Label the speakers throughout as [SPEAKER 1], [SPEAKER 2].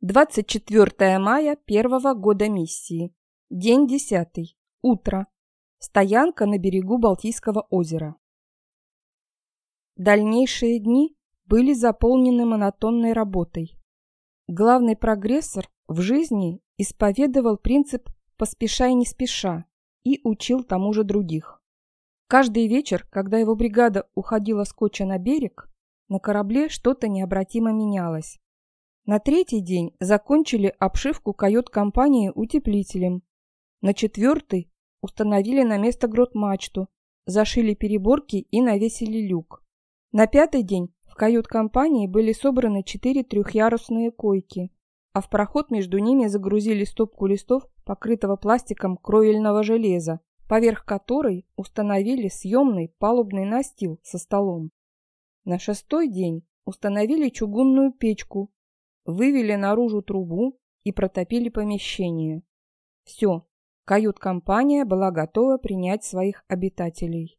[SPEAKER 1] 24 мая первого года миссии. День десятый. Утро. Стоянка на берегу Балтийского озера. Дальнейшие дни были заполнены монотонной работой. Главный прогрессор в жизни исповедовал принцип «поспешай не спеша» и учил тому же других. Каждый вечер, когда его бригада уходила с Коча на берег, на корабле что-то необратимо менялось. На третий день закончили обшивку кают-компании утеплителем. На четвертый установили на место грот-мачту, зашили переборки и навесили люк. На пятый день в кают-компании были собраны четыре трехъярусные койки, а в проход между ними загрузили стопку листов, покрытого пластиком кровельного железа, поверх которой установили съемный палубный настил со столом. На шестой день установили чугунную печку вывели наружу трубу и протопили помещение. Все, кают-компания была готова принять своих обитателей.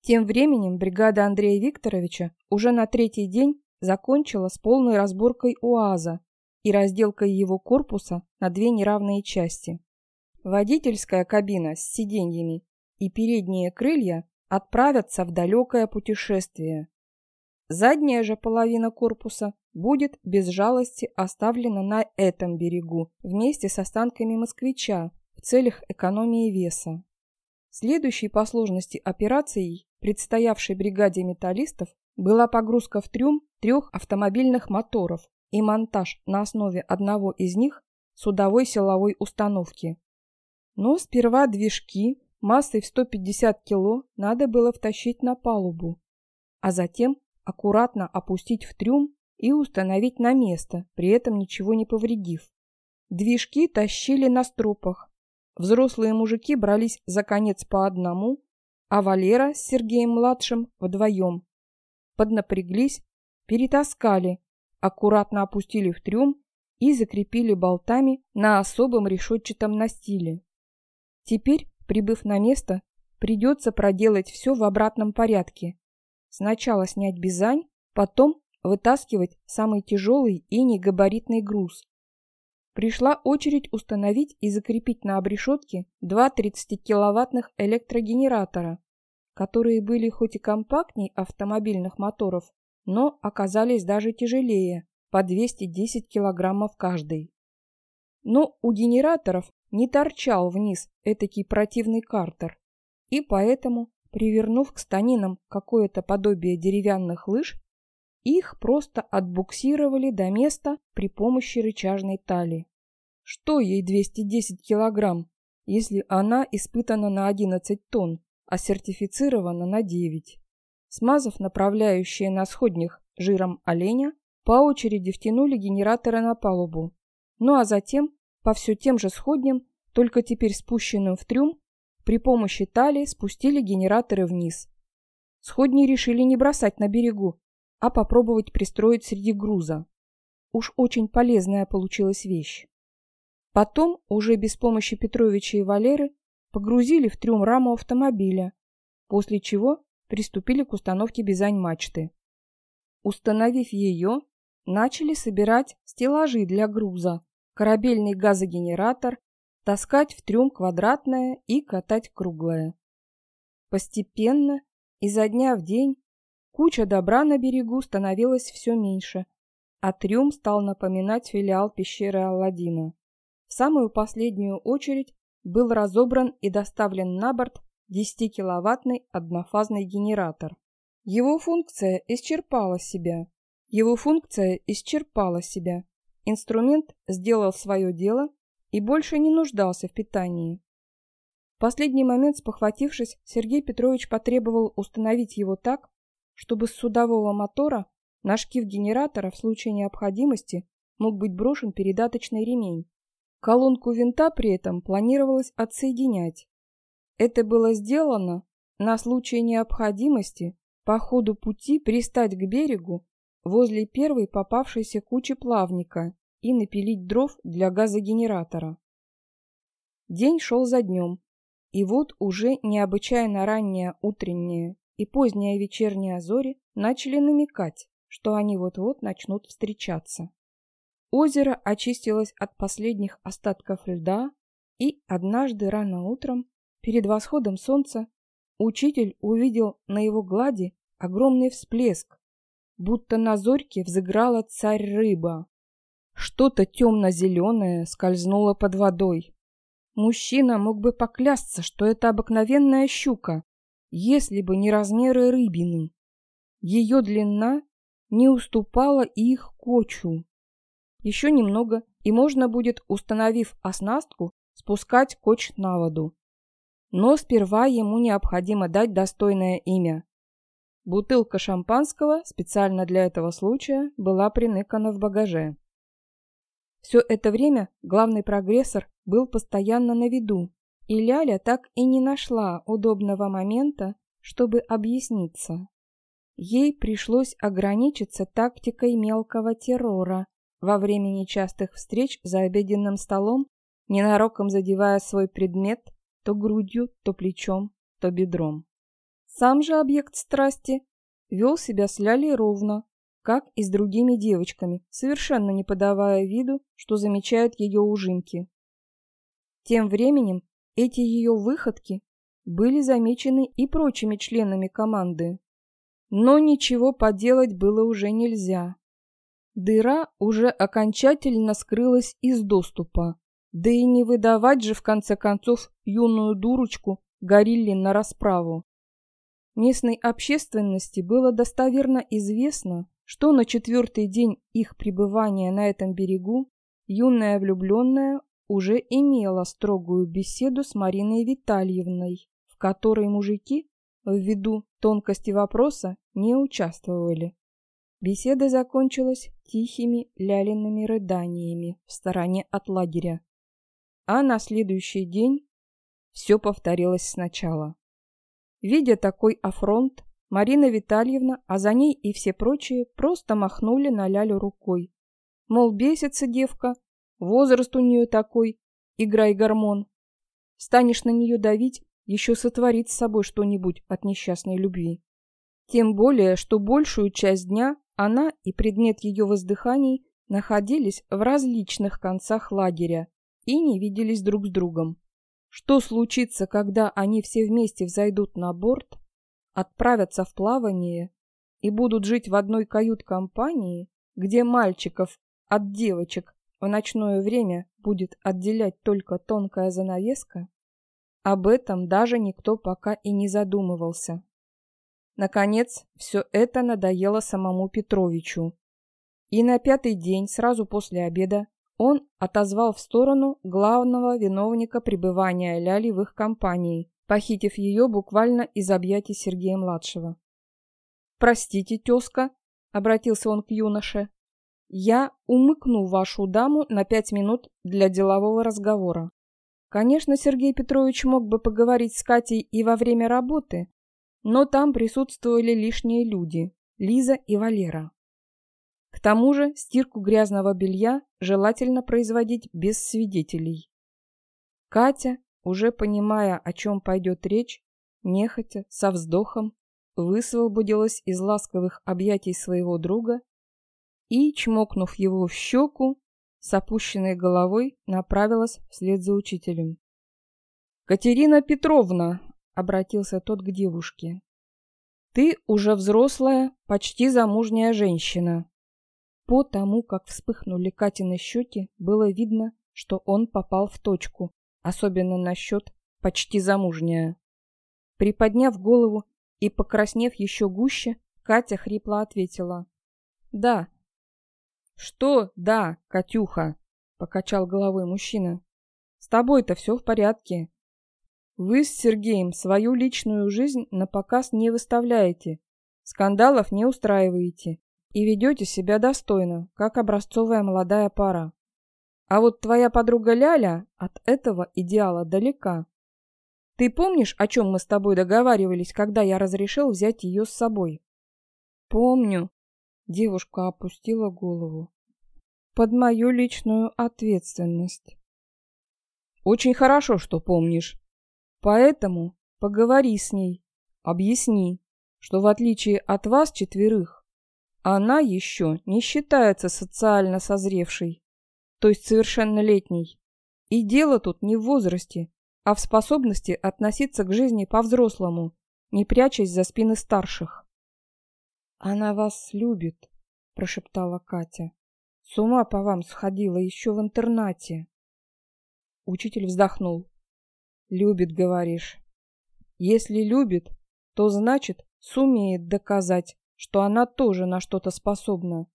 [SPEAKER 1] Тем временем бригада Андрея Викторовича уже на третий день закончила с полной разборкой УАЗа и разделкой его корпуса на две неравные части. Водительская кабина с сиденьями и передние крылья отправятся в далекое путешествие. Задняя же половина корпуса будет без жалости оставлена на этом берегу вместе с останками москвича в целях экономии веса. Следующей по сложности операцией, предстоявшей бригаде металлистов, была погрузка в трюм трех автомобильных моторов и монтаж на основе одного из них судовой силовой установки. Но сперва движки массой в 150 кг надо было втащить на палубу, а затем аккуратно опустить в трюм и установить на место, при этом ничего не повредив. Движки тащили на стропах. Взрослые мужики брались за конец по одному, а Валера с Сергеем-младшим вдвоем. Поднапряглись, перетаскали, аккуратно опустили в трюм и закрепили болтами на особом решетчатом настиле. Теперь, прибыв на место, придется проделать все в обратном порядке. Сначала снять бизань, потом вытаскивать самый тяжелый и негабаритный груз. Пришла очередь установить и закрепить на обрешетке два 30-киловаттных электрогенератора, которые были хоть и компактней автомобильных моторов, но оказались даже тяжелее, по 210 килограммов каждый. Но у генераторов не торчал вниз этакий противный картер, и поэтому, привернув к станинам какое-то подобие деревянных лыж, их просто отбуксировали до места при помощи рычажной тали. Что ей 210 килограмм, если она испытана на 11 тонн, а сертифицирована на 9? Смазав направляющие на сходнях жиром оленя, по очереди втянули генераторы на палубу. Ну а затем, по все тем же сходням, только теперь спущенным в трюм, при помощи тали спустили генераторы вниз. Сходни решили не бросать на берегу, а попробовать пристроить среди груза. Уж очень полезная получилась вещь. Потом, уже без помощи Петровича и Валеры, погрузили в трюм раму автомобиля, после чего приступили к установке бизань-мачты. Установив ее, начали собирать стеллажи для груза, корабельный газогенератор, таскать в трюм квадратное и катать круглое. Постепенно, изо дня в день, Куча добра на берегу становилась все меньше, а трюм стал напоминать филиал пещеры Алладина. В самую последнюю очередь был разобран и доставлен на борт 10-киловаттный однофазный генератор. Его функция исчерпала себя. Его функция исчерпала себя. Инструмент сделал свое дело и больше не нуждался в питании. В последний момент, спохватившись, Сергей Петрович потребовал установить его так, чтобы с судового мотора на шкив генератора в случае необходимости мог быть брошен передаточный ремень. Колонку винта при этом планировалось отсоединять. Это было сделано на случай необходимости по ходу пути пристать к берегу возле первой попавшейся кучи плавника и напилить дров для газогенератора. День шел за днем, и вот уже необычайно раннее утреннее и поздние вечерние зори начали намекать, что они вот-вот начнут встречаться. Озеро очистилось от последних остатков льда, и однажды рано утром, перед восходом солнца, учитель увидел на его глади огромный всплеск, будто на зорьке взыграла царь-рыба. Что-то темно-зеленое скользнуло под водой. Мужчина мог бы поклясться, что это обыкновенная щука, если бы не размеры рыбины. Ее длина не уступала их кочу. Еще немного, и можно будет, установив оснастку, спускать коч на воду. Но сперва ему необходимо дать достойное имя. Бутылка шампанского специально для этого случая была приныкана в багаже. Все это время главный прогрессор был постоянно на виду, и Ляля так и не нашла удобного момента, чтобы объясниться. Ей пришлось ограничиться тактикой мелкого террора во время нечастых встреч за обеденным столом, ненароком задевая свой предмет то грудью, то плечом, то бедром. Сам же объект страсти вел себя с Лялей ровно, как и с другими девочками, совершенно не подавая виду, что замечает ее ужинки. Тем временем эти ее выходки были замечены и прочими членами команды. Но ничего поделать было уже нельзя. Дыра уже окончательно скрылась из доступа. Да и не выдавать же, в конце концов, юную дурочку горилле на расправу. Местной общественности было достоверно известно, что на четвертый день их пребывания на этом берегу юная влюбленная уже имела строгую беседу с Мариной Витальевной, в которой мужики ввиду тонкости вопроса не участвовали. Беседа закончилась тихими лялиными рыданиями в стороне от лагеря. А на следующий день все повторилось сначала. Видя такой афронт, Марина Витальевна, а за ней и все прочие, просто махнули на Лялю рукой. Мол, бесится девка, возраст у нее такой, играй гормон. Станешь на нее давить, еще сотворит с собой что-нибудь от несчастной любви. Тем более, что большую часть дня она и предмет ее воздыханий находились в различных концах лагеря и не виделись друг с другом. Что случится, когда они все вместе взойдут на борт, отправятся в плавание и будут жить в одной кают-компании, где мальчиков от девочек в ночное время будет отделять только тонкая занавеска, об этом даже никто пока и не задумывался. Наконец, все это надоело самому Петровичу. И на пятый день, сразу после обеда, он отозвал в сторону главного виновника пребывания Ляли в их компании, похитив ее буквально из объятий Сергея-младшего. «Простите, тезка», — обратился он к юноше, — «я умыкну вашу даму на пять минут для делового разговора». Конечно, Сергей Петрович мог бы поговорить с Катей и во время работы, но там присутствовали лишние люди – Лиза и Валера. К тому же стирку грязного белья желательно производить без свидетелей. Катя, уже понимая, о чем пойдет речь, нехотя, со вздохом, высвободилась из ласковых объятий своего друга и, чмокнув его в щеку, с опущенной головой направилась вслед за учителем. «Катерина Петровна!» — обратился тот к девушке. «Ты уже взрослая, почти замужняя женщина». По тому, как вспыхнули Катины щеки, было видно, что он попал в точку, особенно насчет «почти замужняя». Приподняв голову и покраснев еще гуще, Катя хрипло ответила. «Да, «Что «да», Катюха?» — покачал головой мужчина. «С тобой-то все в порядке. Вы с Сергеем свою личную жизнь на показ не выставляете, скандалов не устраиваете и ведете себя достойно, как образцовая молодая пара. А вот твоя подруга Ляля от этого идеала далека. Ты помнишь, о чем мы с тобой договаривались, когда я разрешил взять ее с собой?» «Помню», Девушка опустила голову. Под мою личную ответственность. Очень хорошо, что помнишь. Поэтому поговори с ней, объясни, что в отличие от вас четверых, Она еще не считается социально созревшей, то есть совершеннолетней. И дело тут не в возрасте, а в способности относиться к жизни по-взрослому, не прячась за спины старших. «Она вас любит», — прошептала Катя. «С ума по вам сходила еще в интернате». Учитель вздохнул. «Любит, говоришь. Если любит, то значит сумеет доказать, что она тоже на что-то способна.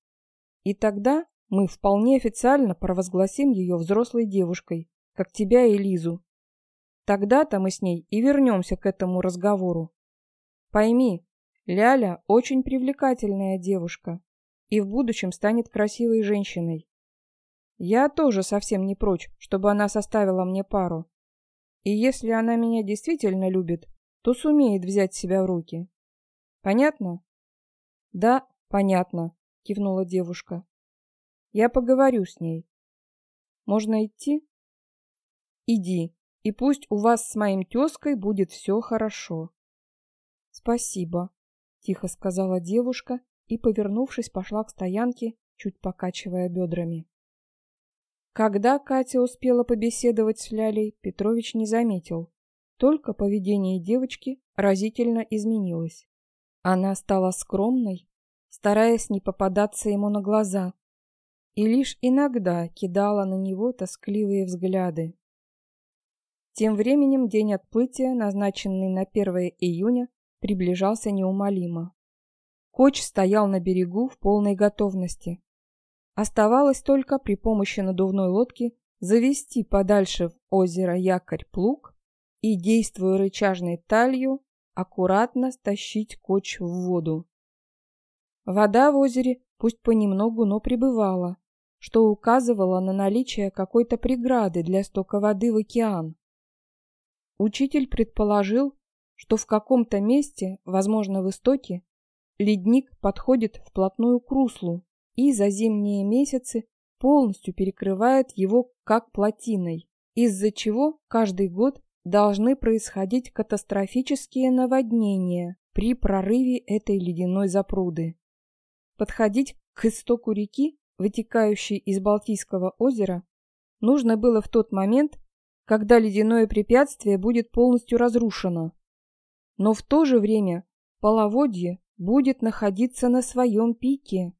[SPEAKER 1] И тогда мы вполне официально провозгласим ее взрослой девушкой, как тебя и Лизу. Тогда-то мы с ней и вернемся к этому разговору. Пойми, Ляля очень привлекательная девушка и в будущем станет красивой женщиной. Я тоже совсем не прочь, чтобы она составила мне пару. И если она меня действительно любит, то сумеет взять себя в руки. Понятно? Да, понятно, кивнула девушка. Я поговорю с ней. Можно идти? Иди, и пусть у вас с моим тезкой будет все хорошо. Спасибо, тихо сказала девушка и, повернувшись, пошла к стоянке, чуть покачивая бедрами. Когда Катя успела побеседовать с Лялей, Петрович не заметил. Только поведение девочки разительно изменилось. Она стала скромной, стараясь не попадаться ему на глаза, и лишь иногда кидала на него тоскливые взгляды. Тем временем день отплытия, назначенный на 1 июня, приближался неумолимо. Коч стоял на берегу в полной готовности. Оставалось только при помощи надувной лодки завести подальше в озеро якорь-плуг и, действуя рычажной талью, аккуратно стащить коч в воду. Вода в озере пусть понемногу, но прибывала, что указывало на наличие какой-то преграды для стока воды в океан. Учитель предположил, что в каком-то месте, возможно в истоке, ледник подходит вплотную к руслу и за зимние месяцы полностью перекрывает его как плотиной, из-за чего каждый год должны происходить катастрофические наводнения при прорыве этой ледяной запруды. Подходить к истоку реки, вытекающей из Балтийского озера, нужно было в тот момент, когда ледяное препятствие будет полностью разрушено, но в то же время половодье будет находиться на своем пике.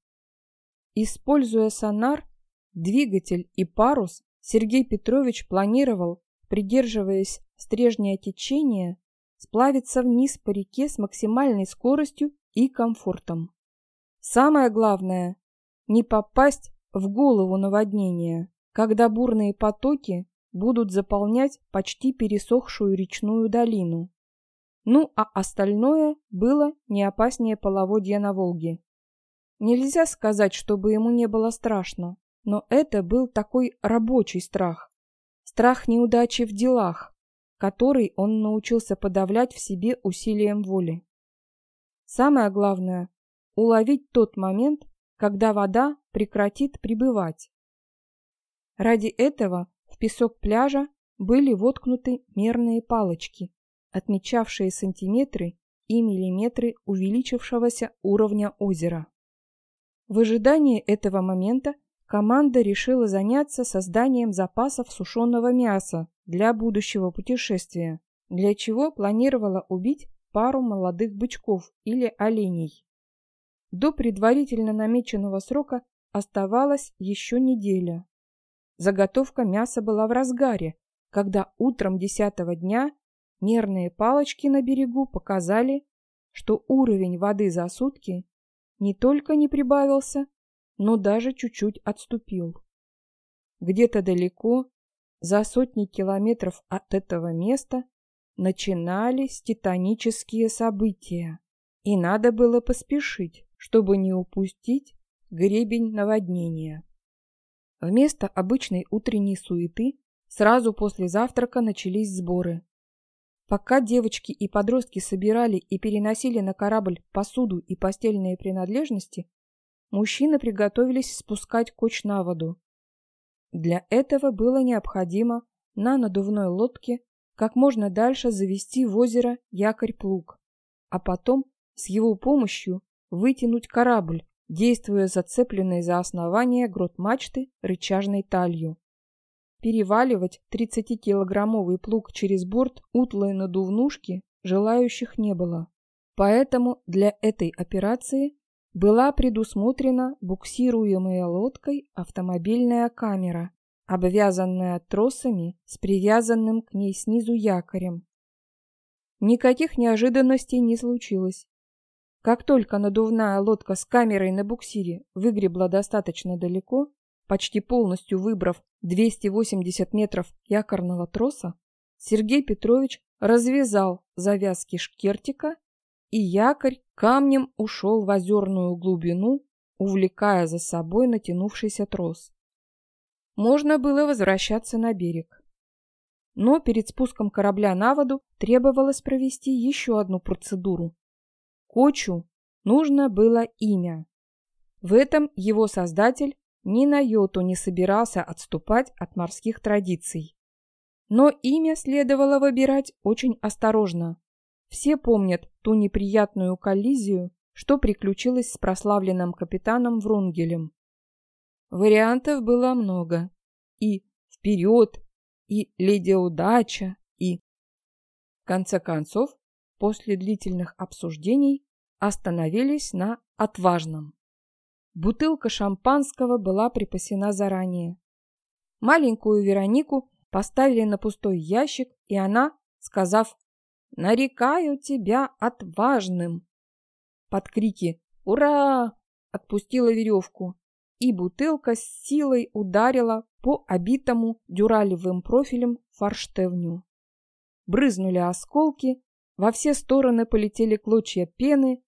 [SPEAKER 1] Используя сонар, двигатель и парус, Сергей Петрович планировал, придерживаясь стрежнее течения, сплавиться вниз по реке с максимальной скоростью и комфортом. Самое главное – не попасть в голову наводнения, когда бурные потоки будут заполнять почти пересохшую речную долину. Ну, а остальное было не опаснее половодья на Волге. Нельзя сказать, чтобы ему не было страшно, но это был такой рабочий страх. Страх неудачи в делах, который он научился подавлять в себе усилием воли. Самое главное – уловить тот момент, когда вода прекратит прибывать. Ради этого в песок пляжа были воткнуты мерные палочки, отмечавшие сантиметры и миллиметры увеличившегося уровня озера. В ожидании этого момента команда решила заняться созданием запасов сушеного мяса для будущего путешествия, для чего планировала убить пару молодых бычков или оленей. До предварительно намеченного срока оставалась еще неделя. Заготовка мяса была в разгаре, когда утром десятого дня Мерные палочки на берегу показали, что уровень воды за сутки не только не прибавился, но даже чуть-чуть отступил. Где-то далеко, за сотни километров от этого места, начинались титанические события, и надо было поспешить, чтобы не упустить гребень наводнения. Вместо обычной утренней суеты сразу после завтрака начались сборы. Пока девочки и подростки собирали и переносили на корабль посуду и постельные принадлежности, мужчины приготовились спускать коч на воду. Для этого было необходимо на надувной лодке как можно дальше завести в озеро якорь-плуг, а потом с его помощью вытянуть корабль, действуя зацепленной за основание грот мачты рычажной талью. Переваливать 30-килограммовый плуг через борт утлой надувнушки желающих не было. Поэтому для этой операции была предусмотрена буксируемая лодкой автомобильная камера, обвязанная тросами с привязанным к ней снизу якорем. Никаких неожиданностей не случилось. Как только надувная лодка с камерой на буксире выгребла достаточно далеко, почти полностью выбрав 280 метров якорного троса, Сергей Петрович развязал завязки шкертика, и якорь камнем ушел в озерную глубину, увлекая за собой натянувшийся трос. Можно было возвращаться на берег. Но перед спуском корабля на воду требовалось провести еще одну процедуру Кочу нужно было имя. В этом его создатель ни на йоту не собирался отступать от морских традиций. Но имя следовало выбирать очень осторожно. Все помнят ту неприятную коллизию, что приключилась с прославленным капитаном Врунгелем. Вариантов было много. И «Вперед!» и «Леди Удача!» и... В конце концов, после длительных обсуждений остановились на отважном. Бутылка шампанского была припасена заранее. Маленькую Веронику поставили на пустой ящик, и она, сказав «Нарекаю тебя отважным!» Под крики «Ура!» отпустила веревку, и бутылка с силой ударила по обитому дюралевым профилем форштевню. Брызнули осколки, во все стороны полетели клочья пены,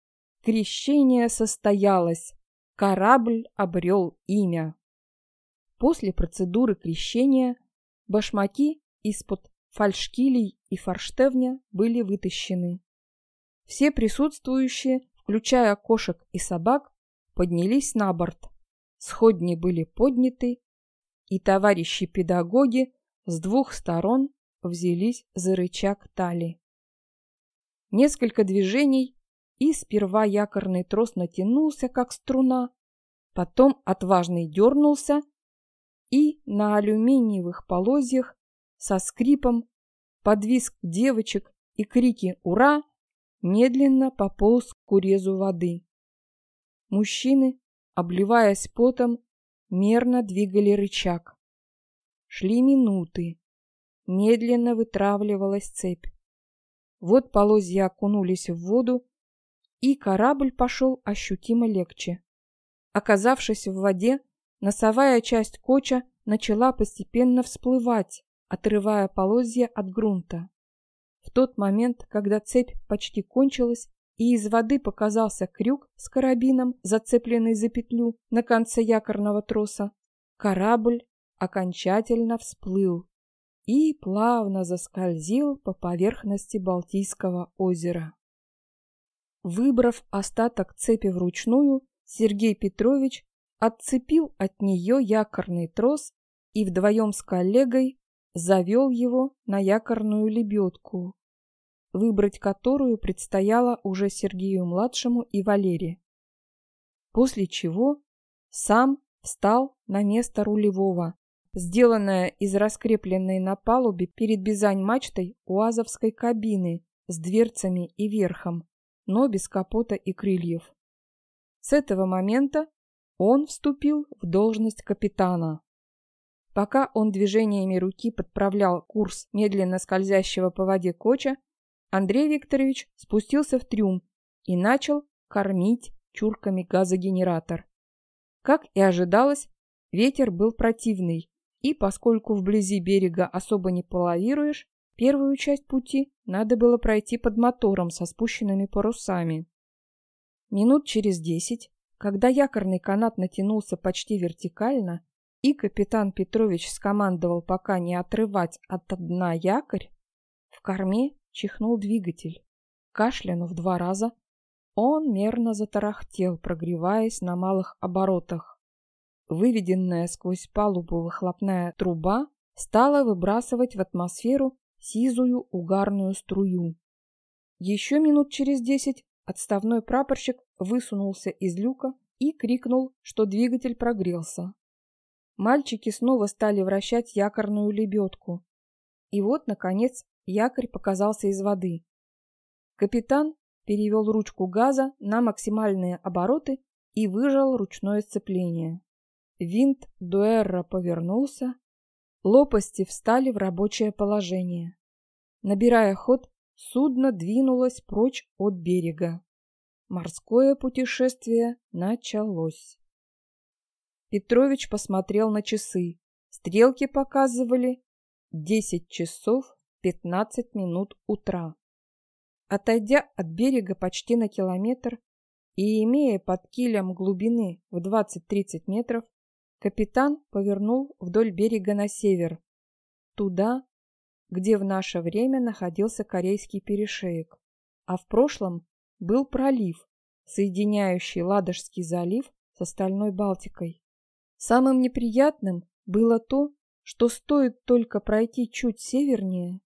[SPEAKER 1] Крещение состоялось. Корабль обрел имя. После процедуры крещения башмаки из-под фальшкилей и форштевня были вытащены. Все присутствующие, включая кошек и собак, поднялись на борт. Сходни были подняты, и товарищи-педагоги с двух сторон взялись за рычаг тали. Несколько движений, и сперва якорный трос натянулся, как струна, потом отважный дернулся, и на алюминиевых полозьях со скрипом под визг девочек и крики «Ура!» медленно пополз к урезу воды. Мужчины, обливаясь потом, мерно двигали рычаг. Шли минуты. Медленно вытравливалась цепь. Вот полозья окунулись в воду, и корабль пошел ощутимо легче. Оказавшись в воде, носовая часть коча начала постепенно всплывать, отрывая полозья от грунта. В тот момент, когда цепь почти кончилась, и из воды показался крюк с карабином, зацепленный за петлю на конце якорного троса, корабль окончательно всплыл и плавно заскользил по поверхности Балтийского озера. Выбрав остаток цепи вручную, Сергей Петрович отцепил от нее якорный трос и вдвоем с коллегой завел его на якорную лебедку, выбрать которую предстояло уже Сергею-младшему и Валере. После чего сам встал на место рулевого, сделанное из раскрепленной на палубе перед бизань-мачтой уазовской кабины с дверцами и верхом, но без капота и крыльев. С этого момента он вступил в должность капитана. Пока он движениями руки подправлял курс медленно скользящего по воде коча, Андрей Викторович спустился в трюм и начал кормить чурками газогенератор. Как и ожидалось, ветер был противный, и поскольку вблизи берега особо не половируешь, Первую часть пути надо было пройти под мотором со спущенными парусами. Минут через десять, когда якорный канат натянулся почти вертикально, и капитан Петрович скомандовал пока не отрывать от дна якорь, в корме чихнул двигатель. Кашлянув два раза, он мерно затарахтел, прогреваясь на малых оборотах. Выведенная сквозь палубу выхлопная труба стала выбрасывать в атмосферу сизую угарную струю. Еще минут через десять отставной прапорщик высунулся из люка и крикнул, что двигатель прогрелся. Мальчики снова стали вращать якорную лебедку. И вот, наконец, якорь показался из воды. Капитан перевел ручку газа на максимальные обороты и выжал ручное сцепление. Винт Дуэрра повернулся, лопасти встали в рабочее положение. Набирая ход, судно двинулось прочь от берега. Морское путешествие началось. Петрович посмотрел на часы. Стрелки показывали 10 часов 15 минут утра. Отойдя от берега почти на километр и имея под килем глубины в 20-30 метров, капитан повернул вдоль берега на север, туда, где в наше время находился Корейский перешеек, а в прошлом был пролив, соединяющий Ладожский залив с остальной Балтикой. Самым неприятным было то, что стоит только пройти чуть севернее,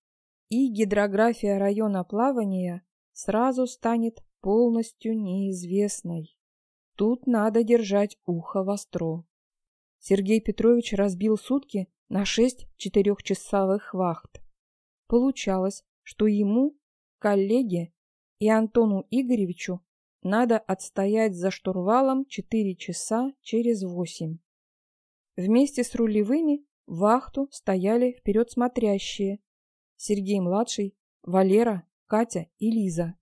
[SPEAKER 1] и гидрография района плавания сразу станет полностью неизвестной. Тут надо держать ухо востро. Сергей Петрович разбил сутки на шесть четырехчасовых вахт. Получалось, что ему, коллеге и Антону Игоревичу надо отстоять за штурвалом четыре часа через восемь. Вместе с рулевыми в вахту стояли вперед смотрящие Сергей-младший, Валера, Катя и Лиза.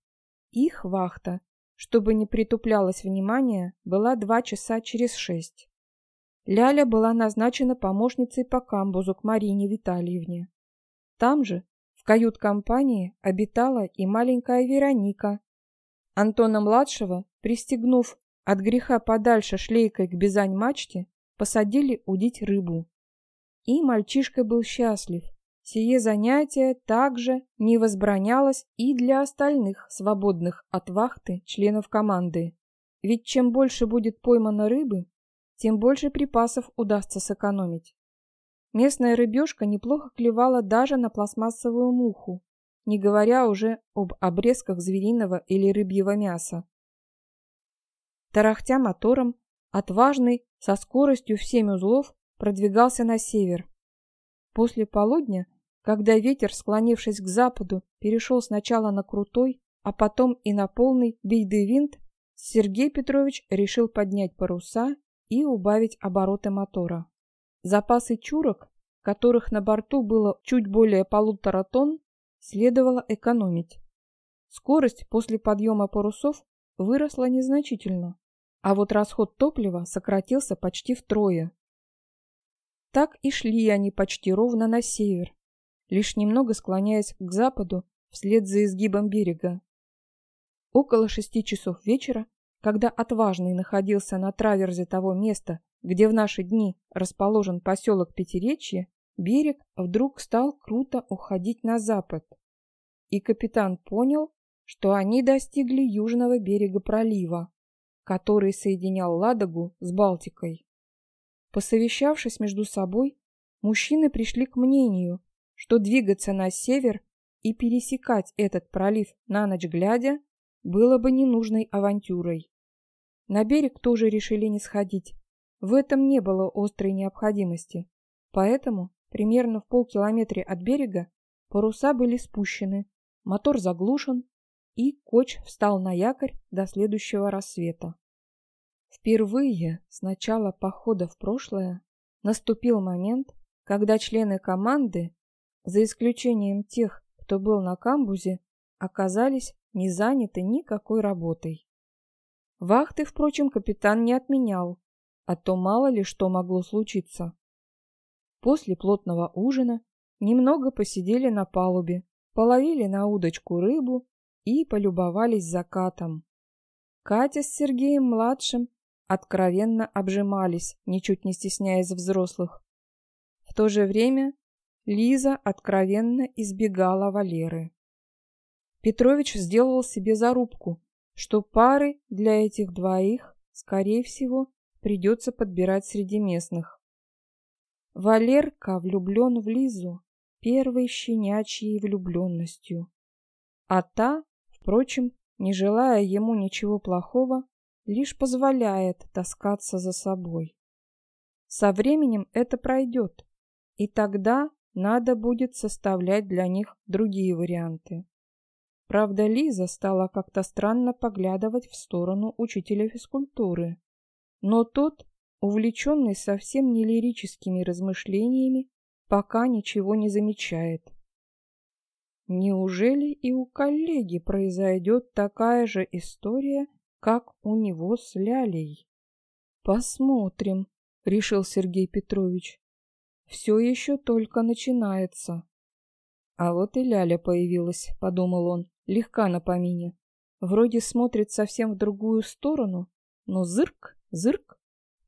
[SPEAKER 1] Их вахта, чтобы не притуплялось внимание, была два часа через шесть. Ляля была назначена помощницей по камбузу к Марине Витальевне. Там же, в кают-компании, обитала и маленькая Вероника. Антона-младшего, пристегнув от греха подальше шлейкой к бизань-мачте, посадили удить рыбу. И мальчишка был счастлив. Сие занятие также не возбранялось и для остальных свободных от вахты членов команды. Ведь чем больше будет поймано рыбы, тем больше припасов удастся сэкономить. Местная рыбешка неплохо клевала даже на пластмассовую муху, не говоря уже об обрезках звериного или рыбьего мяса. Тарахтя мотором, Отважный со скоростью в семь узлов продвигался на север. После полудня, когда ветер, склонившись к западу, перешел сначала на крутой, а потом и на полный бейдевинт, Сергей Петрович решил поднять паруса и убавить обороты мотора. Запасы чурок, которых на борту было чуть более полутора тонн, следовало экономить. Скорость после подъема парусов выросла незначительно, а вот расход топлива сократился почти втрое. Так и шли они почти ровно на север, лишь немного склоняясь к западу вслед за изгибом берега. Около шести часов вечера, когда отважный находился на траверзе того места, где в наши дни расположен поселок Пятеречье, берег вдруг стал круто уходить на запад. И капитан понял, что они достигли южного берега пролива который соединял Ладогу с Балтикой. Посовещавшись между собой, мужчины пришли к мнению, что двигаться на север и пересекать этот пролив на ночь глядя было бы ненужной авантюрой. На берег тоже решили не сходить. В этом не было острой необходимости. Поэтому примерно в полкилометре от берега паруса были спущены, мотор заглушен, и коч встал на якорь до следующего рассвета. Впервые с начала похода в прошлое наступил момент, когда члены команды, за исключением тех, кто был на камбузе, оказались не заняты никакой работой. Вахты, впрочем, капитан не отменял, а то мало ли что могло случиться. После плотного ужина немного посидели на палубе, половили на удочку рыбу и полюбовались закатом. Катя с Сергеем-младшим откровенно обжимались, ничуть не стесняясь взрослых. В то же время Лиза откровенно избегала Валеры. Петрович сделал себе зарубку, что пары для этих двоих, скорее всего, придется подбирать среди местных. Валерка влюблен в Лизу первой щенячьей влюбленностью, а та, впрочем, не желая ему ничего плохого, лишь позволяет таскаться за собой. Со временем это пройдет, и тогда надо будет составлять для них другие варианты. Правда, Лиза стала как-то странно поглядывать в сторону учителя физкультуры. Но тот, увлеченный совсем не лирическими размышлениями, пока ничего не замечает. Неужели и у коллеги произойдет такая же история, как у него с Лялей? Посмотрим, решил Сергей Петрович. Все еще только начинается. А вот и Ляля появилась, подумал он, легка на помине. Вроде смотрит совсем в другую сторону, но зырк, зырк,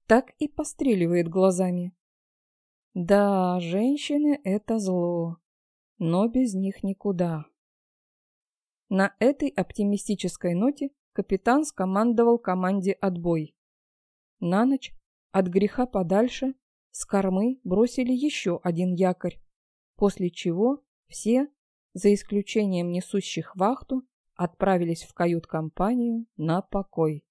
[SPEAKER 1] так и постреливает глазами. Да, женщины — это зло но без них никуда. На этой оптимистической ноте капитан скомандовал команде отбой. На ночь, от греха подальше, с кормы бросили еще один якорь, после чего все, за исключением несущих вахту, отправились в кают-компанию на покой.